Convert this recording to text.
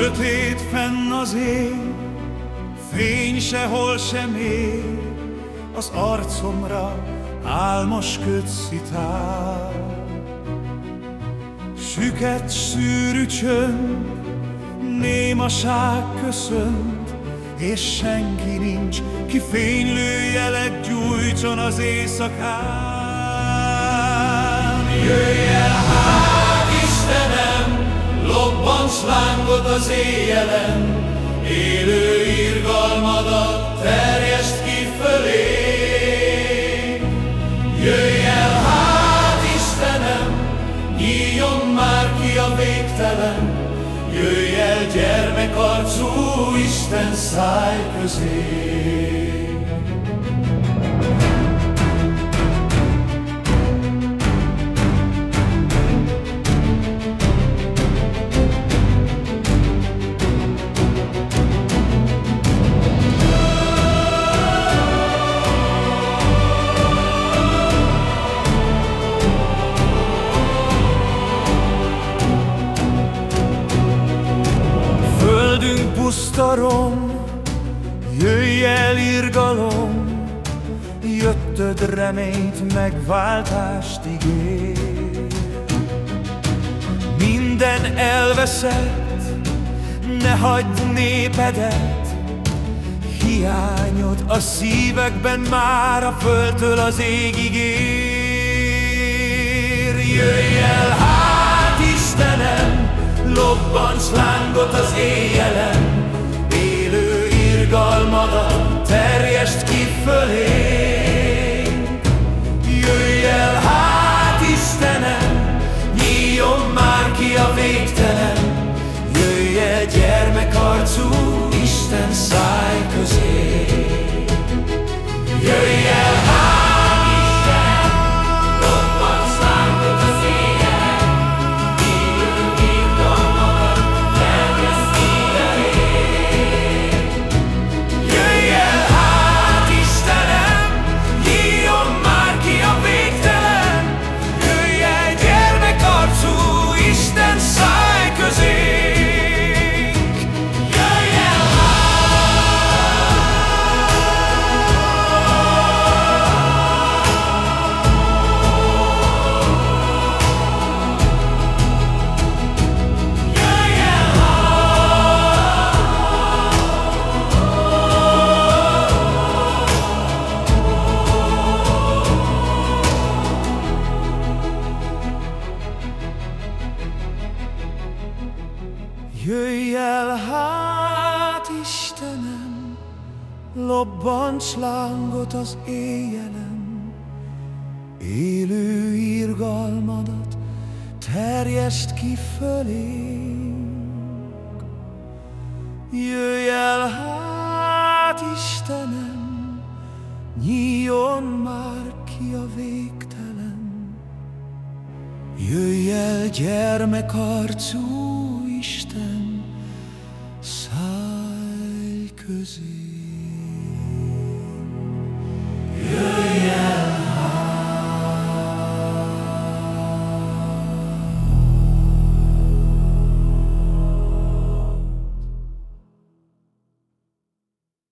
Sötét fenn az ég, fény sehol sem ér, az arcomra álmos kötszitál. Süket szűrű csönd, némaság köszönt, és senki nincs, ki fénylő jelet gyújtson az éjszakán. Az éjjelen, élő irgalmadat terjeszt ki fölé. Jöjj el hát, Istenem, nyíljon már ki a végtelen, jöjj el gyermekarcú Isten száj közé. Pusztarom, jöjj el irgalom, jöttöd reményt, megváltást ígér. Minden elveszett, ne hagyd népedet, hiányod a szívekben már a földtől az égig ér. Jöjj el hát Istenem, lobbants lángot az éjjelen, Jöjj el hát, Istenem, lobbants lángot az éjjelen, élő irgalmadat terjeszt ki fölénk. Jöjj el hát, Istenem, nyíljon már ki a végtelen, Jöjj el gyermekarcú Isten száj közé.